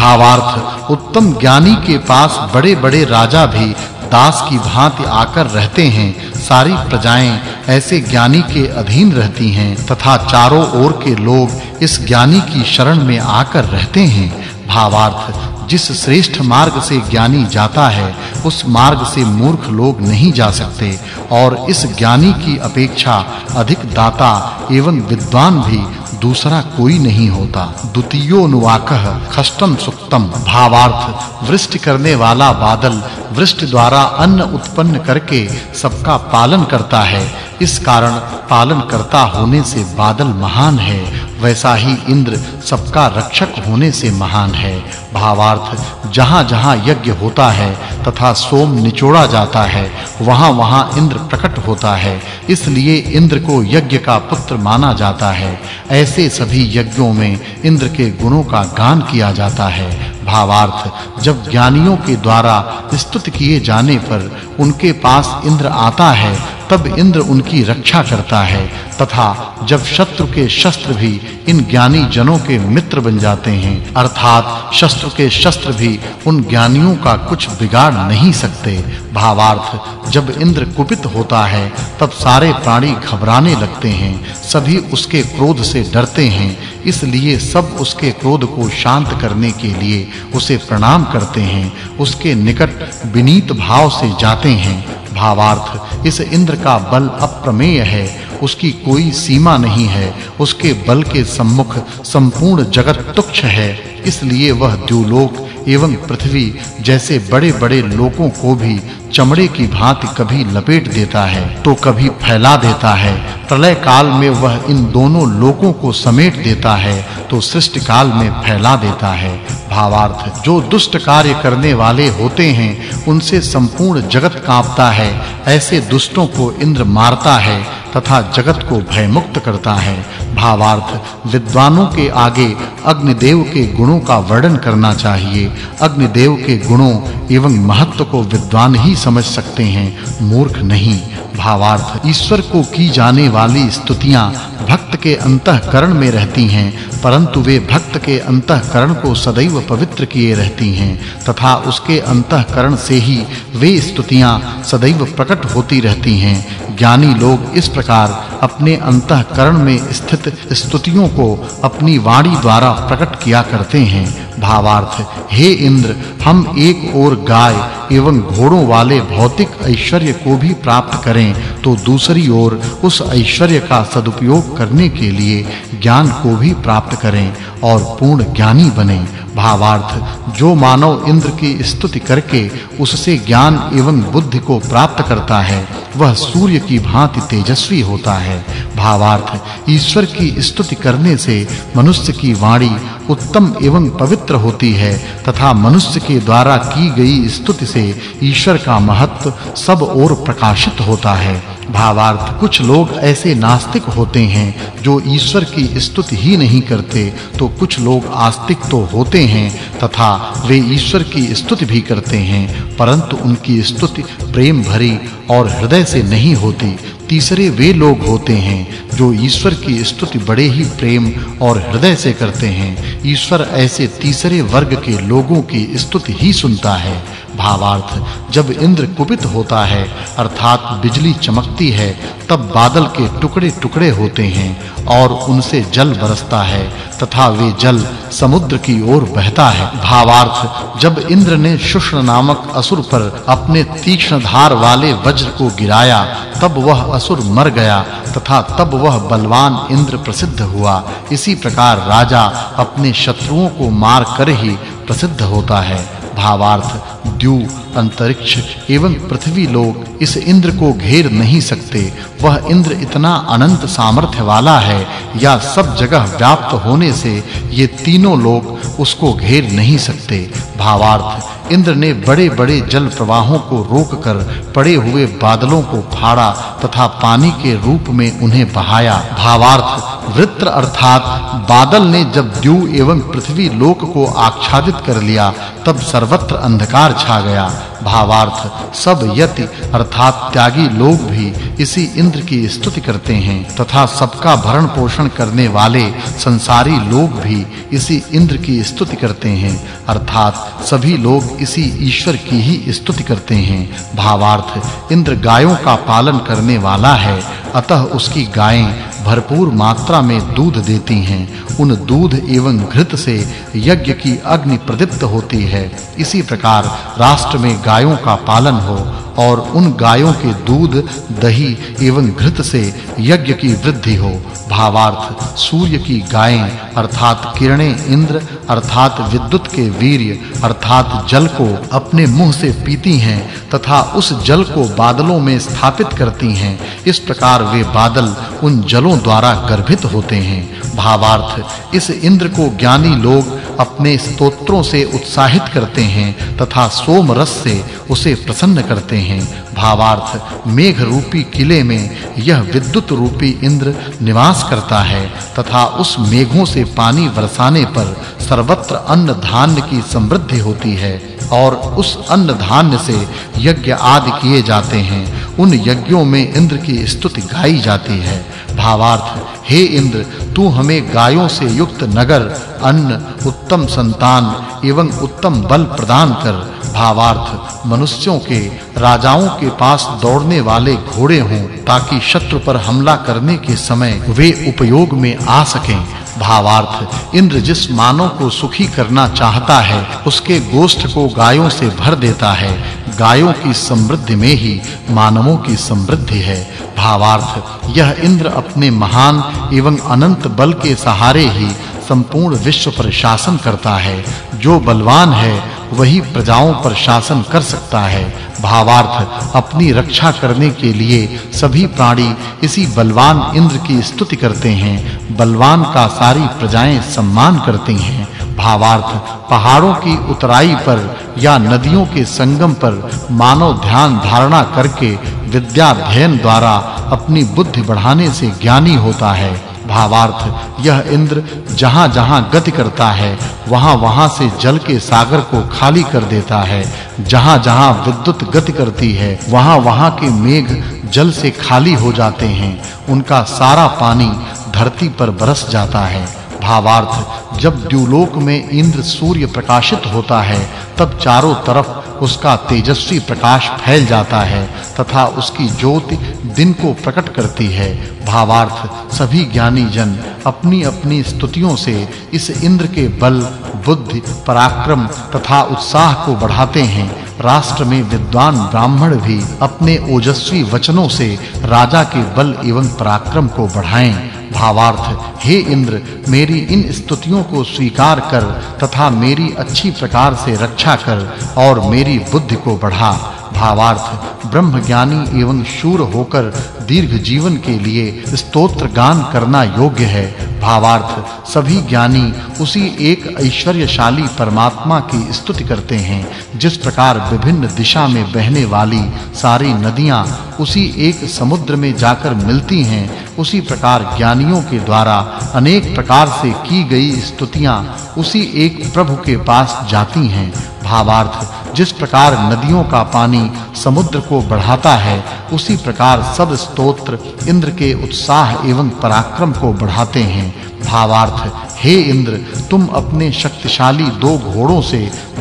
भावार्थ। उत्तम ज्ञानी के पास बड़े-बड़े राजा भी दास की भांति आकर रहते हैं। सारी प्रजाएँ ऐसे ज्ञानी के अधीन रहती हैं तथा चारों ओर के लोग इस ज्ञानी की शरण में आकर रहते हैं। भावार्थ, जिस श्रेष्ठ मार्ग से ज्ञानी जाता है, उस मार्ग से मूर्ख लोग नहीं जा सकते और इस ज्ञानी की अपेक्षा अधिक दाता एवं विद्वान भी दूसरा कोई नहीं होता। द्वितीयो नुवाकह खष्टम सुक्तम। भावार्थ, वृष्टि करने वाला बादल वृष्टि द्वारा अन्न उत्पन्न करके सबका पालन करता है। इस कारण पालन करता होने से बादल महान है, वैसा ही इंद्र सबका रक्षक होने से महान है। भावार्थ, जहां-जहां यज्ञ होता है तथा सोम निचोड़ा जाता है, वहां-वहां इंद्र प्रकट होता है। इसलिए इंद्र को यज्ञ का पुत्र माना जाता है। ऐसे सभी यज्ञों में इंद्र के गुणों का गान किया जाता है। भावार्थ, जब ज्ञानियों के द्वारा स्तुत किए जाने पर उनके पास इंद्र आता है तब इंद्र उनकी रक्षा करता है, तथा जब शत्रु के शस्त्र भी इन ज्ञानी जनों के मित्र बन जाते हैं, अर्थात शस्त्र के शस्त्र भी उन ज्ञानियों का कुछ बिगाड़ नहीं सकते। भावार्थ, जब इंद्र कुपित होता है, तब सारे प्राणी घबराने लगते हैं, सभी उसके क्रोध से डरते हैं, इसलिए सब उसके क्रोध को शांत करने के लिए उसे प्रणाम करते हैं, उसके निकट विनीत भाव से जाते हैं भावार्थ। इस इंद्र का बल अप्रमेय है। उसकी कोई सीमा नहीं है। उसके बल के सम्मुख संपूर्ण जगत तुच्छ है। इसलिए वह द्युलोक एवं पृथ्वी जैसे बड़े-बड़े लोकों को भी चमड़े की भांति कभी लपेट देता है तो कभी फैला देता है। प्रलय काल में वह इन दोनों लोकों को समेट देता है तो सृष्टि काल में फैला देता है। भावार्थ, जो दुष्ट कार्य करने वाले होते हैं, उनसे संपूर्ण जगत कांपता है, ऐसे दुष्टों को इंद्र मारता है। तथा जगत को भयमुक्त करता है। भावार्थ, विद्वानों के आगे अग्निदेव के गुणों का वर्णन करना चाहिए। अग्निदेव के गुणों एवं महत्व को विद्वान ही समझ सकते हैं, मूर्ख नहीं। भावार्थ, ईश्वर को की जाने वाली स्तुतियाँ भक्त के अंतःकरण में रहती हैं, परंतु वे भक्त के अंतःकरण को सदैव पवित्र किए रहती हैं, तथा उसके अंतःकरण से ही वे स्तुतियाँ सदैव प्रकट होती रहती हैं। ज्ञानी लोग इस प्रकार अपने अंतःकरण में स्थित स्तुतियों को अपनी वाणी द्वारा प्रकट किया करते हैं। भावार्थ, हे इंद्र, हम एक और गाय एवं घोड़ों वाले भौतिक ऐश्वर्य को भी प्राप्त करें तो दूसरी ओर उस ऐश्वर्य का सदुपयोग करने के लिए ज्ञान को भी प्राप्त करें और पूर्ण ज्ञानी बनें। भावार्थ, जो मानव इंद्र की स्तुति करके उससे ज्ञान एवं बुद्धि को प्राप्त करता है वह सूर्य की भांति तेजस्वी होता है। भावार्थ, ईश्वर की स्तुति करने से मनुष्य की वाणी उत्तम एवं पवित्र होती है, तथा मनुष्य के द्वारा की गई स्तुति से ईश्वर का महत्व सब ओर प्रकाशित होता है। भावार्थ, कुछ लोग ऐसे नास्तिक होते हैं जो ईश्वर की स्तुति ही नहीं करते तो कुछ लोग आस्तिक तो होते हैं, तथा वे ईश्वर की स्तुति भी करते हैं। परंतु उनकी स्तुति प्रेम भरी और हृदय से नहीं होती तीसरे वे लोग होते हैं जो ईश्वर की स्तुति बड़े ही प्रेम और हृदय से करते हैं। ईश्वर ऐसे तीसरे वर्ग के लोगों की स्तुति ही सुनता है। भावार्थ, जब इंद्र कुपित होता है, अर्थात बिजली चमकती है, तब बादल के टुकड़े-टुकड़े होते हैं और उनसे जल बरसता है तथा वे जल समुद्र की ओर बहता है। भावार्थ, जब इंद्र ने शुष्ण नामक असुर पर अपने तीक्ष्ण धार वाले वज्र को गिराया, तब वह असुर मर गया तथा तब वह बलवान इंद्र प्रसिद्ध हुआ। इसी प्रकार राजा अपने शत्रुओं को मार कर ही प्रसिद्ध होता है। भावार्थ, द्यू, अंतरिक्ष एवं पृथ्वी लोग इस इंद्र को घेर नहीं सकते। वह इंद्र इतना अनंत सामर्थ्य वाला है, या सब जगह व्याप्त होने से ये तीनों लोग उसको घेर नहीं सकते। भावार्थ, इंद्र ने बड़े-बड़े जल प्रवाहों को रोककर पड़े हुए बादलों को फाड़ा तथा पानी के रूप में उन्हें बहाया। भावार्थ, वृत्त वृत्र अर्थात बादल ने जब द्यू एवं पृथ्वी लोक को आच्छादित कर लिया, तब सर्वत्र अंधकार छा गया। भावार्थ, सब यति, अर्थात त्यागी लोग भी इसी इंद्र की स्तुति करते हैं, तथा सबका भरण पोषण करने वाले संसारी लोग भी इसी इंद्र की स्तुति करते हैं, अर्थात सभी लोग इसी ईश्वर की ही स्तुति करते हैं। भावार्थ, इंद्र गायों का पालन करने वाला है, अतः उसकी गायें भरपूर मात्रा में दूध देती हैं। उन दूध एवं घृत से यज्ञ की अग्नि प्रदीप्त होती है। इसी प्रकार राष्ट्र में गायों का पालन हो और उन गायों के दूध, दही एवं घृत से यज्ञ की वृद्धि हो। भावार्थ, सूर्य की गायें, अर्थात किरणें इंद्र, अर्थात विद्युत के वीर्य, अर्थात जल को अपने मुँह से पीती हैं तथा उस जल को बादलों में स्थापित करती हैं। इस प्रकार वे बादल उन जलों द्वारा गर्भित होते हैं। भावार्थ, इस इंद्र को ज्ञानी लोग अपने स्तोत्रों से उत्साहित करते हैं तथा सोम रस से उसे प्रसन्न करते हैं। भावार्थ मेघ रूपी किले में यह विद्युत रूपी इंद्र निवास करता है तथा उस मेघों से पानी बरसाने पर सर्वत्र अन्न धान्य की समृद्धि होती है और उस अन्न धान्य से यज्ञ आदि किए जाते हैं। उन यज्ञों में इंद्र की स्तुति गाई जाती है। भावार्थ, हे इंद्र तू हमें गायों से युक्त नगर, अन्न, उत्तम संतान एवं उत्तम बल प्रदान कर। भावार्थ, मनुष्यों के, राजाओं के पास दौड़ने वाले घोड़े हों, ताकि शत्रु पर हमला करने के समय वे उपयोग में आ सकें। भावार्थ, इंद्र जिस मानव को सुखी करना चाहता है, उसके गोष्ठ को गायों से भर देता है। गायों की समृद्धि में ही मानवों की समृद्धि है। भावार्थ। यह इंद्र अपने महान एवं अनंत बल के सहारे ही संपूर्ण विश्व पर शासन करता है। जो बलवान है, वही प्रजाओं पर शासन कर सकता है। भावार्थ, अपनी रक्षा करने के लिए सभी प्राणी इसी बलवान इंद्र की स्तुति करते हैं। बलवान का सारी प्रजाएँ सम्मान करती हैं। भावार्थ, पहाड़ों की उतराई पर या नदियों के संगम पर मानव ध्यान धारणा करके विद्या अध्ययन द्वारा अपनी बुद्धि बढ़ाने से ज्ञानी होता है। भावार्थ, यह इंद्र जहां-जहां गति करता है, वहां-वहां से जल के सागर को खाली कर देता है। जहां-जहां विद्युत गति करती है, वहां-वहां के मेघ जल से खाली हो जाते हैं। उनका सारा पानी धरती पर बरस जाता है। भावार्थ। जब द्युलोक में इंद्र सूर्य प्रकाशित होता है, तब चारों तरफ़ उसका तेजस्वी प्रकाश फैल जाता है तथा उसकी ज्योति दिन को प्रकट करती है। भावार्थ, सभी ज्ञानी जन अपनी-अपनी स्तुतियों से इस इंद्र के बल, बुद्धि, पराक्रम तथा उत्साह को बढ़ाते हैं। राष्ट्र में विद्वान ब्राह्मण भी अपने ओजस्वी वचनों से राजा के बल एवं पराक्रम को बढ़ाएँ। भावार्थ, हे इंद्र, मेरी इन स्तुतियों को स्वीकार कर तथा मेरी अच्छी प्रकार से रक्षा कर और मेरी बुद्धि को बढ़ा। भावार्थ ब्रह्म ज्ञानी एवं शूर होकर दीर्घ जीवन के लिए स्तोत्र गान करना योग्य है। भावार्थ, सभी ज्ञानी उसी एक ऐश्वर्यशाली परमात्मा की स्तुति करते हैं, जिस प्रकार विभिन्न दिशा में बहने वाली सारी नदियाँ उसी एक समुद्र में जाकर मिलती हैं उसी प्रकार ज्ञानियों के द्वारा अनेक प्रकार से की गई स्तुतियाँ उसी एक प्रभु के पास जाती हैं। भावार्थ, जिस प्रकार नदियों का पानी समुद्र को बढ़ाता है, उसी प्रकार सब स्तोत्र इंद्र के उत्साह एवं पराक्रम को बढ़ाते हैं। भावार्थ हे इंद्र, तुम अपने शक्तिशाली दो घोड़ों से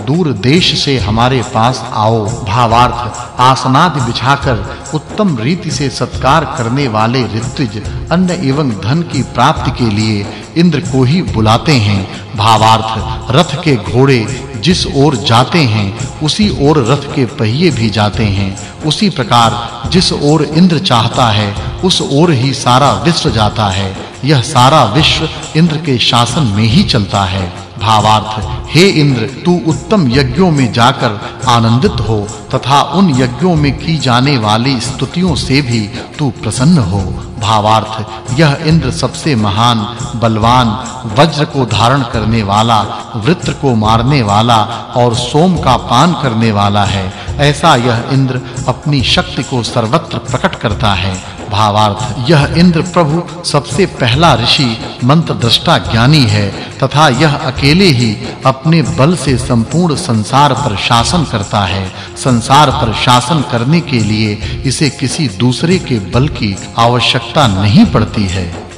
दूर देश से हमारे पास आओ। भावार्थ, आसनादि बिछाकर उत्तम रीति से सत्कार करने वाले ऋत्विज, अन्न एवं धन की प्राप्ति के लिए इंद्र को ही बुलाते हैं। भावार्थ, रथ के घोड़े जिस ओर जाते हैं, उसी ओर रथ के पहिए भी जाते हैं। उसी प्रकार, जिस ओर इंद्र चाहता है, उस ओर ही सारा विश्व जाता है। यह सारा विश्व इंद्र के शासन में ही चलता है। भावार्थ, हे इंद्र, तू उत्तम यज्ञों में जाकर आनंदित हो, तथा उन यज्ञों में की जाने वाली स्तुतियों से भी तू प्रसन्न हो। भावार्थ, यह इंद्र सबसे महान, बलवान, वज्र को धारण करने वाला वृत्र को मारने वाला और सोम का पान करने वाला है। ऐसा यह इंद्र अपनी शक्ति को सर्वत्र प्रकट करता है। भावार्थ। यह इंद्र प्रभु सबसे पहला ऋषि मंत्र दृष्टा ज्ञानी है तथा यह अकेले ही अपने बल से संपूर्ण संसार पर शासन करता है। संसार पर शासन करने के लिए इसे किसी दूसरे के बल की आवश्यकता नहीं पड़ती है।